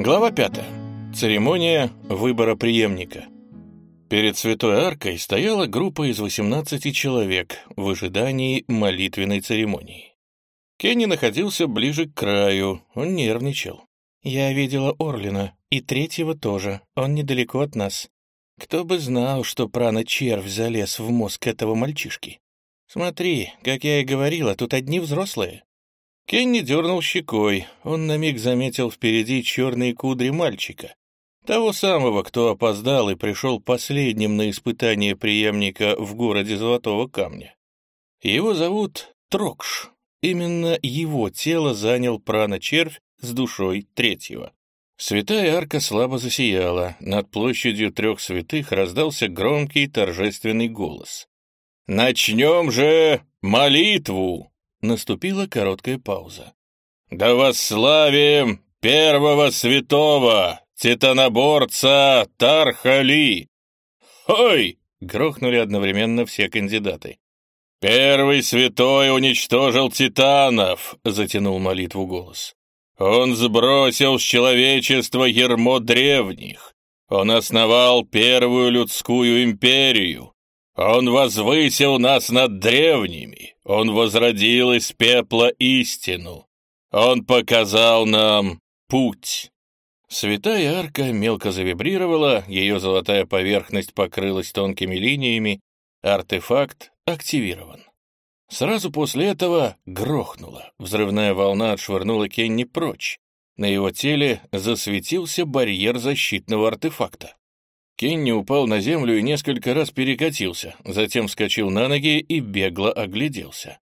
Глава 5. Церемония выбора преемника. Перед Святой Аркой стояла группа из 18 человек в ожидании молитвенной церемонии. Кенни находился ближе к краю, он нервничал. «Я видела Орлина, и третьего тоже, он недалеко от нас. Кто бы знал, что прана-червь залез в мозг этого мальчишки. Смотри, как я и говорила, тут одни взрослые». Кенни дернул щекой, он на миг заметил впереди черные кудри мальчика, того самого, кто опоздал и пришел последним на испытание преемника в городе Золотого Камня. Его зовут Трокш. Именно его тело занял прана-червь с душой третьего. Святая арка слабо засияла, над площадью трех святых раздался громкий торжественный голос. «Начнем же молитву!» Наступила короткая пауза. «Да восславим первого святого, титаноборца Тархали!» «Ой!» — грохнули одновременно все кандидаты. «Первый святой уничтожил титанов!» — затянул молитву голос. «Он сбросил с человечества ермо древних. Он основал первую людскую империю. Он возвысил нас над древними, Он возродил из пепла истину, Он показал нам путь». Святая арка мелко завибрировала, ее золотая поверхность покрылась тонкими линиями, артефакт активирован. Сразу после этого грохнуло, взрывная волна отшвырнула Кенни прочь. На его теле засветился барьер защитного артефакта. Кенни упал на землю и несколько раз перекатился, затем вскочил на ноги и бегло огляделся.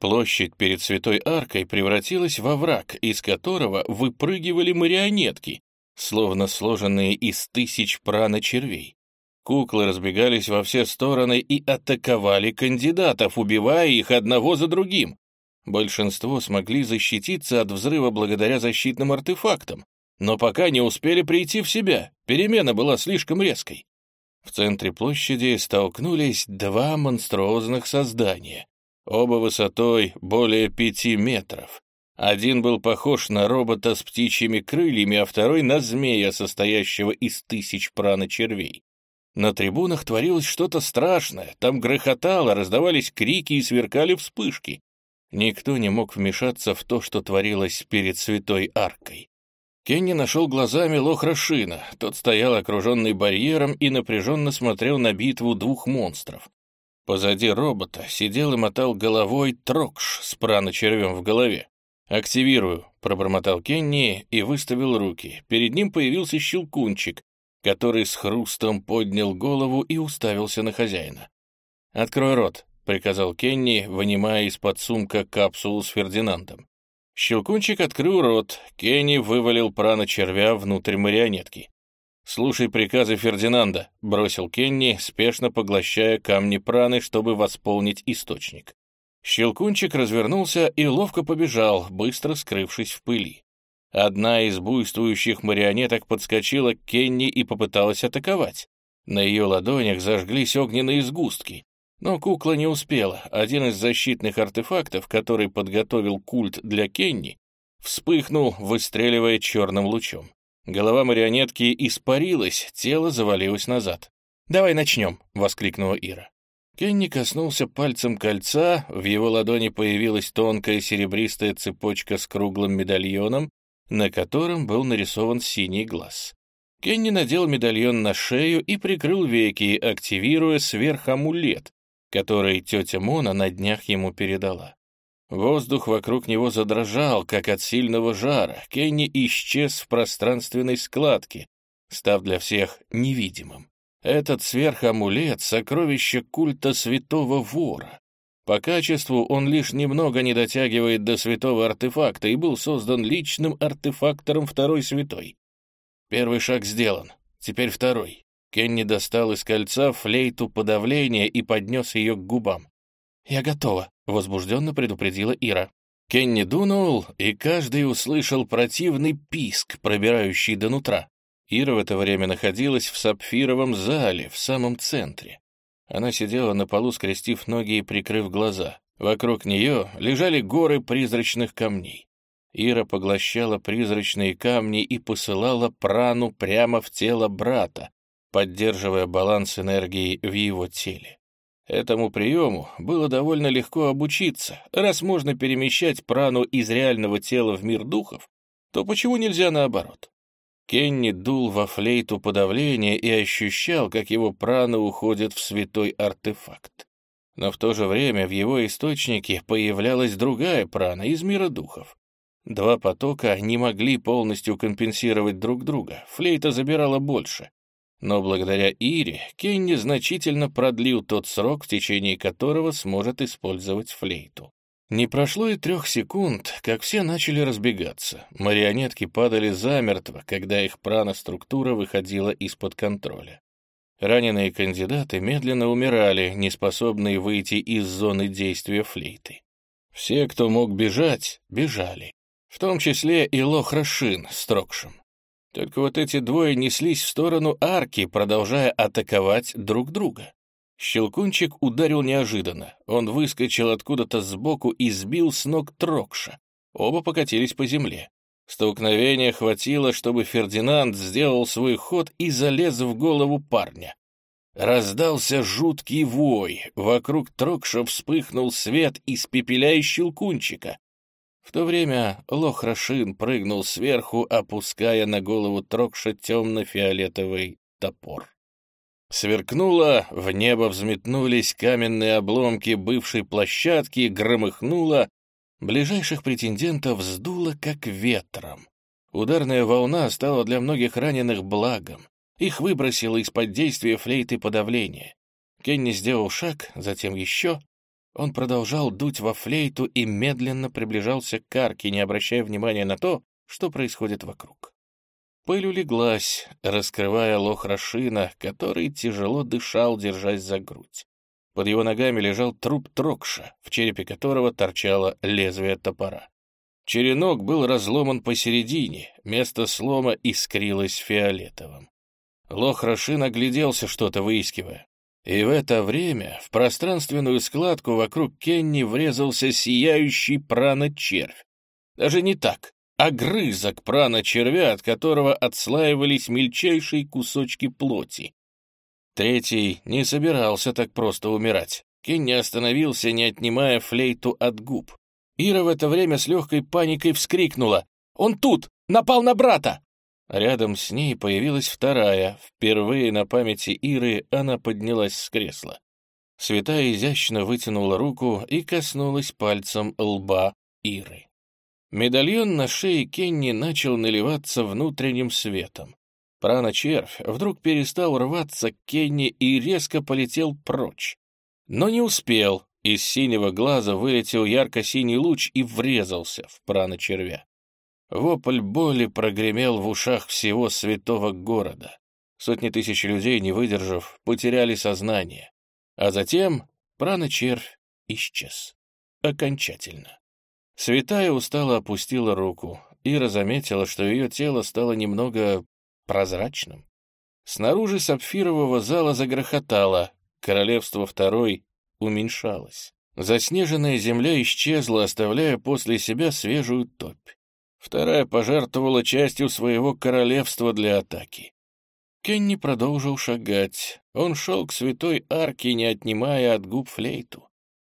Площадь перед Святой Аркой превратилась во враг, из которого выпрыгивали марионетки, словно сложенные из тысяч прана-червей. Куклы разбегались во все стороны и атаковали кандидатов, убивая их одного за другим. Большинство смогли защититься от взрыва благодаря защитным артефактам, но пока не успели прийти в себя, перемена была слишком резкой. В центре площади столкнулись два монструозных создания, оба высотой более пяти метров. Один был похож на робота с птичьими крыльями, а второй — на змея, состоящего из тысяч прана-червей. На трибунах творилось что-то страшное, там грохотало, раздавались крики и сверкали вспышки. Никто не мог вмешаться в то, что творилось перед святой аркой. Кенни нашел глазами Лохра Шина. Тот стоял окруженный барьером и напряженно смотрел на битву двух монстров. Позади робота сидел и мотал головой Трокш с праночервем в голове. «Активирую», — пробормотал Кенни и выставил руки. Перед ним появился щелкунчик, который с хрустом поднял голову и уставился на хозяина. «Открой рот», — приказал Кенни, вынимая из-под сумка капсулу с Фердинандом. Щелкунчик открыл рот, Кенни вывалил прана червя внутрь марионетки. «Слушай приказы Фердинанда», — бросил Кенни, спешно поглощая камни праны, чтобы восполнить источник. Щелкунчик развернулся и ловко побежал, быстро скрывшись в пыли. Одна из буйствующих марионеток подскочила к Кенни и попыталась атаковать. На ее ладонях зажглись огненные сгустки. Но кукла не успела. Один из защитных артефактов, который подготовил культ для Кенни, вспыхнул, выстреливая черным лучом. Голова марионетки испарилась, тело завалилось назад. «Давай начнем», — воскликнула Ира. Кенни коснулся пальцем кольца, в его ладони появилась тонкая серебристая цепочка с круглым медальоном, на котором был нарисован синий глаз. Кенни надел медальон на шею и прикрыл веки, активируя сверхамулет, который тетя Мона на днях ему передала. Воздух вокруг него задрожал, как от сильного жара. Кенни исчез в пространственной складке, став для всех невидимым. Этот сверхамулет — сокровище культа святого вора. По качеству он лишь немного не дотягивает до святого артефакта и был создан личным артефактором второй святой. Первый шаг сделан, теперь второй. Кенни достал из кольца флейту подавления и поднес ее к губам. «Я готова», — возбужденно предупредила Ира. Кенни дунул, и каждый услышал противный писк, пробирающий до нутра. Ира в это время находилась в сапфировом зале, в самом центре. Она сидела на полу, скрестив ноги и прикрыв глаза. Вокруг нее лежали горы призрачных камней. Ира поглощала призрачные камни и посылала прану прямо в тело брата, поддерживая баланс энергии в его теле. Этому приему было довольно легко обучиться. Раз можно перемещать прану из реального тела в мир духов, то почему нельзя наоборот? Кенни дул во флейту подавления и ощущал, как его прана уходит в святой артефакт. Но в то же время в его источнике появлялась другая прана из мира духов. Два потока не могли полностью компенсировать друг друга, флейта забирала больше. Но благодаря Ире Кенни значительно продлил тот срок, в течение которого сможет использовать флейту. Не прошло и трех секунд, как все начали разбегаться. Марионетки падали замертво, когда их праноструктура выходила из-под контроля. Раненые кандидаты медленно умирали, неспособные выйти из зоны действия флейты. Все, кто мог бежать, бежали. В том числе и Лохрашин с Трокшем. Только вот эти двое неслись в сторону арки, продолжая атаковать друг друга. Щелкунчик ударил неожиданно. Он выскочил откуда-то сбоку и сбил с ног Трокша. Оба покатились по земле. Столкновения хватило, чтобы Фердинанд сделал свой ход и залез в голову парня. Раздался жуткий вой. Вокруг Трокша вспыхнул свет, испепеляя щелкунчика. В то время Лохрашин прыгнул сверху, опуская на голову Трокша темно-фиолетовый топор. Сверкнуло, в небо взметнулись каменные обломки бывшей площадки, громыхнуло, ближайших претендентов сдуло как ветром. Ударная волна стала для многих раненых благом. Их выбросило из-под действия флейты подавления. Кенни сделал шаг, затем еще, он продолжал дуть во флейту и медленно приближался к арке, не обращая внимания на то, что происходит вокруг. Пыль улеглась, раскрывая лох Рашина, который тяжело дышал, держась за грудь. Под его ногами лежал труп Трокша, в черепе которого торчало лезвие топора. Черенок был разломан посередине, место слома искрилось фиолетовым. Лох Рашин огляделся, что-то выискивая. И в это время в пространственную складку вокруг Кенни врезался сияющий прана-червь. Даже не так, огрызок прана-червя, от которого отслаивались мельчайшие кусочки плоти. Третий не собирался так просто умирать. Кенни остановился, не отнимая флейту от губ. Ира в это время с легкой паникой вскрикнула. «Он тут! Напал на брата!» Рядом с ней появилась вторая. Впервые на памяти Иры она поднялась с кресла. Святая изящно вытянула руку и коснулась пальцем лба Иры. Медальон на шее Кенни начал наливаться внутренним светом. Прана-червь вдруг перестал рваться к Кенни и резко полетел прочь. Но не успел, из синего глаза вылетел ярко-синий луч и врезался в прана-червя. Вопль боли прогремел в ушах всего святого города. Сотни тысяч людей, не выдержав, потеряли сознание. А затем прана-червь исчез. Окончательно. Святая устало опустила руку. Ира заметила, что ее тело стало немного прозрачным. Снаружи сапфирового зала загрохотало, королевство второй уменьшалось. Заснеженная земля исчезла, оставляя после себя свежую топь. Вторая пожертвовала частью своего королевства для атаки. Кенни продолжил шагать. Он шел к святой арке, не отнимая от губ флейту.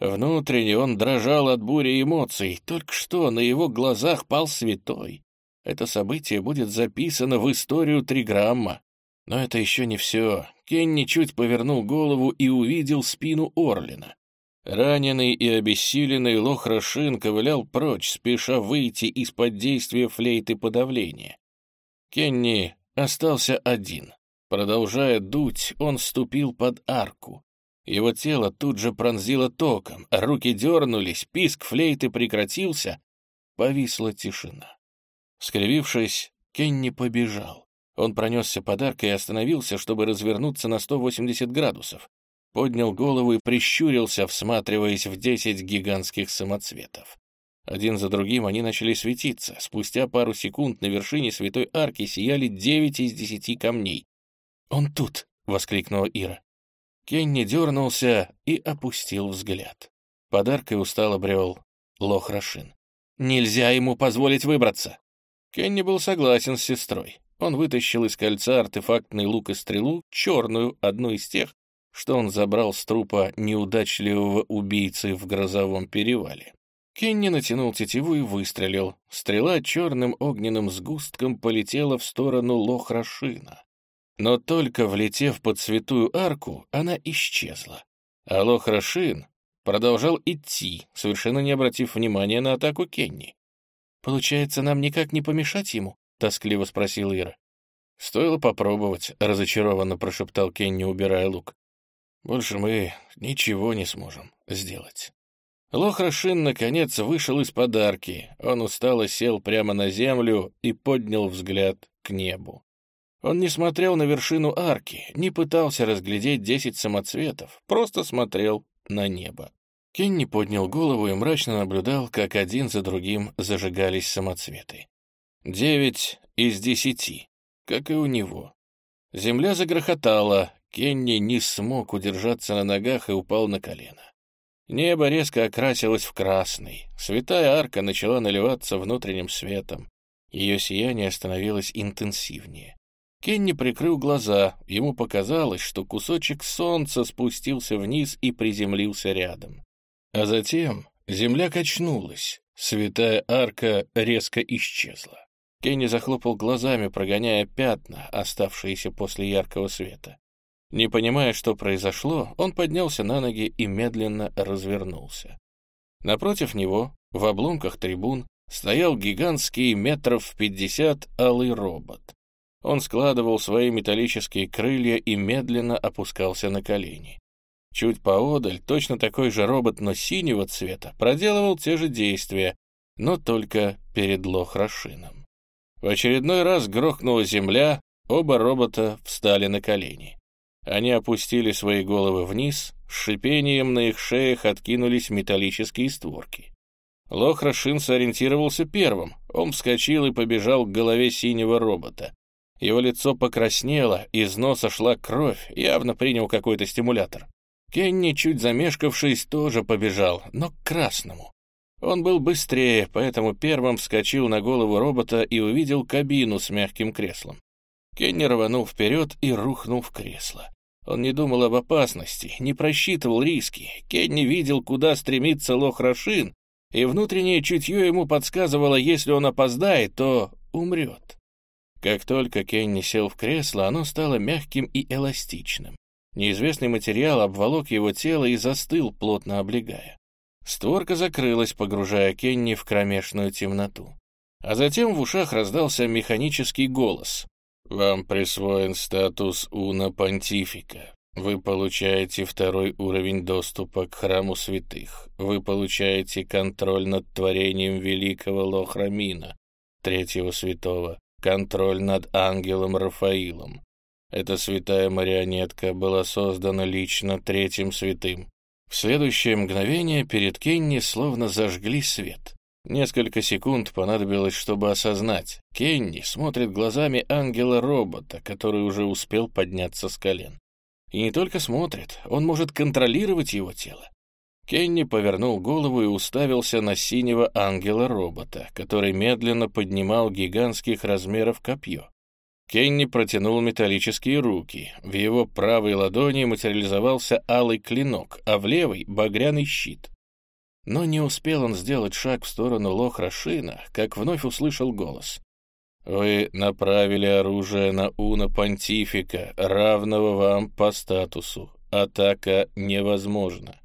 Внутренне он дрожал от бури эмоций. Только что на его глазах пал святой. Это событие будет записано в историю Триграмма. Но это еще не все. Кенни чуть повернул голову и увидел спину Орлина. Раненый и обессиленный Лохрашин ковылял прочь, спеша выйти из-под действия флейты подавления. Кенни остался один. Продолжая дуть, он ступил под арку. Его тело тут же пронзило током, руки дернулись, писк флейты прекратился, повисла тишина. Скривившись, Кенни побежал. Он пронесся под аркой и остановился, чтобы развернуться на 180 градусов поднял голову и прищурился, всматриваясь в десять гигантских самоцветов. Один за другим они начали светиться. Спустя пару секунд на вершине святой арки сияли девять из десяти камней. «Он тут!» — воскликнула Ира. Кенни дернулся и опустил взгляд. Подаркой устало брел Лохрашин. Нельзя ему позволить выбраться. Кенни был согласен с сестрой. Он вытащил из кольца артефактный лук и стрелу, черную, одну из тех, что он забрал с трупа неудачливого убийцы в грозовом перевале. Кенни натянул тетиву и выстрелил. Стрела черным огненным сгустком полетела в сторону Лохрашина. Но только влетев под святую арку, она исчезла. А Лохрашин продолжал идти, совершенно не обратив внимания на атаку Кенни. «Получается, нам никак не помешать ему?» — тоскливо спросил Ира. «Стоило попробовать», — разочарованно прошептал Кенни, убирая лук. «Больше мы ничего не сможем сделать». Лохрашин, наконец, вышел из подарки. Он устало сел прямо на землю и поднял взгляд к небу. Он не смотрел на вершину арки, не пытался разглядеть десять самоцветов, просто смотрел на небо. Кенни поднял голову и мрачно наблюдал, как один за другим зажигались самоцветы. Девять из десяти, как и у него. Земля загрохотала, Кенни не смог удержаться на ногах и упал на колено. Небо резко окрасилось в красный, святая арка начала наливаться внутренним светом. Ее сияние становилось интенсивнее. Кенни прикрыл глаза, ему показалось, что кусочек солнца спустился вниз и приземлился рядом. А затем земля качнулась, святая арка резко исчезла. Кенни захлопал глазами, прогоняя пятна, оставшиеся после яркого света. Не понимая, что произошло, он поднялся на ноги и медленно развернулся. Напротив него, в обломках трибун, стоял гигантский метров в пятьдесят алый робот. Он складывал свои металлические крылья и медленно опускался на колени. Чуть поодаль точно такой же робот, но синего цвета, проделывал те же действия, но только перед Лохрашином. В очередной раз грохнула земля, оба робота встали на колени. Они опустили свои головы вниз, с шипением на их шеях откинулись металлические створки. Лохрашин сориентировался первым, он вскочил и побежал к голове синего робота. Его лицо покраснело, из носа шла кровь, явно принял какой-то стимулятор. Кенни, чуть замешкавшись, тоже побежал, но к красному. Он был быстрее, поэтому первым вскочил на голову робота и увидел кабину с мягким креслом. Кенни рванул вперед и рухнул в кресло. Он не думал об опасности, не просчитывал риски. Кенни видел, куда стремится лох Рашин, и внутреннее чутье ему подсказывало, если он опоздает, то умрет. Как только Кенни сел в кресло, оно стало мягким и эластичным. Неизвестный материал обволок его тело и застыл, плотно облегая. Створка закрылась, погружая Кенни в кромешную темноту. А затем в ушах раздался механический голос. «Вам присвоен статус Уна Понтифика. Вы получаете второй уровень доступа к Храму Святых. Вы получаете контроль над творением великого Лохрамина, третьего святого, контроль над ангелом Рафаилом. Эта святая марионетка была создана лично третьим святым. В следующее мгновение перед Кенни словно зажгли свет. Несколько секунд понадобилось, чтобы осознать. Кенни смотрит глазами ангела-робота, который уже успел подняться с колен. И не только смотрит, он может контролировать его тело. Кенни повернул голову и уставился на синего ангела-робота, который медленно поднимал гигантских размеров копье. Кенни протянул металлические руки. В его правой ладони материализовался алый клинок, а в левой — багряный щит. Но не успел он сделать шаг в сторону Лохрашина, как вновь услышал голос. «Вы направили оружие на Уна Понтифика, равного вам по статусу. Атака невозможна.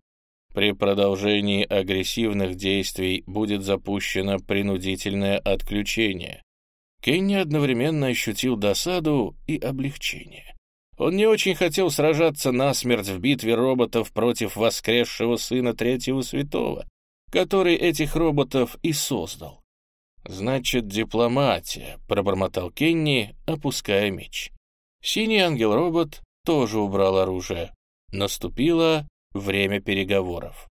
При продолжении агрессивных действий будет запущено принудительное отключение. Кенни одновременно ощутил досаду и облегчение. Он не очень хотел сражаться насмерть в битве роботов против воскресшего сына Третьего Святого, который этих роботов и создал. «Значит, дипломатия», — пробормотал Кенни, опуская меч. Синий ангел-робот тоже убрал оружие. Наступило время переговоров.